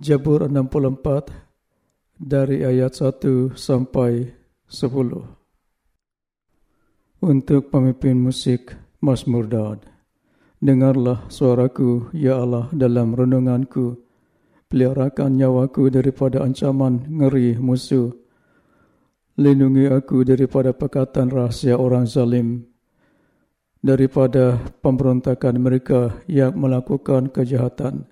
Jabur 64 dari ayat 1 sampai 10 Untuk pemimpin musik Mazmur Daud Dengarlah suaraku ya Allah dalam renunganku. Peliharakan nyawaku daripada ancaman ngeri musuh. Lindungi aku daripada perkataan rahsia orang zalim. Daripada pemberontakan mereka yang melakukan kejahatan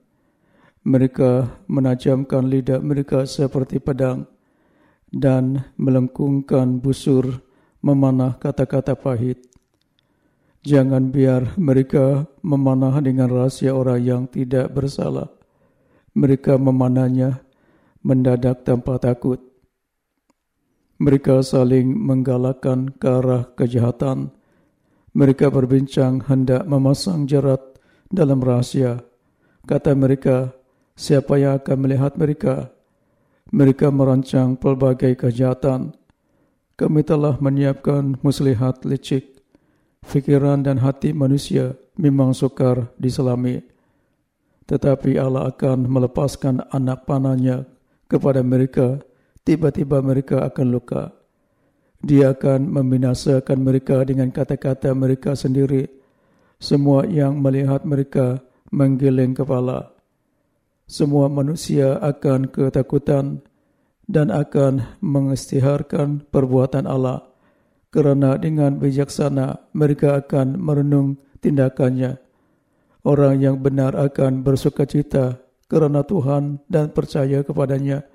mereka menajamkan lidah mereka seperti pedang dan melengkungkan busur memanah kata-kata pahit. Jangan biar mereka memanah dengan rahsia orang yang tidak bersalah. Mereka memanahnya mendadak tanpa takut. Mereka saling menggalakkan ke arah kejahatan. Mereka berbincang hendak memasang jerat dalam rahsia. Kata mereka, siapa yang akan melihat mereka. Mereka merancang pelbagai kejahatan. Kami telah menyiapkan muslihat licik. Fikiran dan hati manusia memang sukar diselami. Tetapi Allah akan melepaskan anak panahnya kepada mereka. Tiba-tiba mereka akan luka. Dia akan membinasakan mereka dengan kata-kata mereka sendiri. Semua yang melihat mereka menggiling kepala semua manusia akan ketakutan dan akan mengistiharkan perbuatan Allah kerana dengan bijaksana mereka akan merenung tindakannya. Orang yang benar akan bersuka cita kerana Tuhan dan percaya kepadanya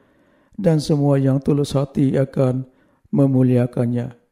dan semua yang tulus hati akan memuliakannya.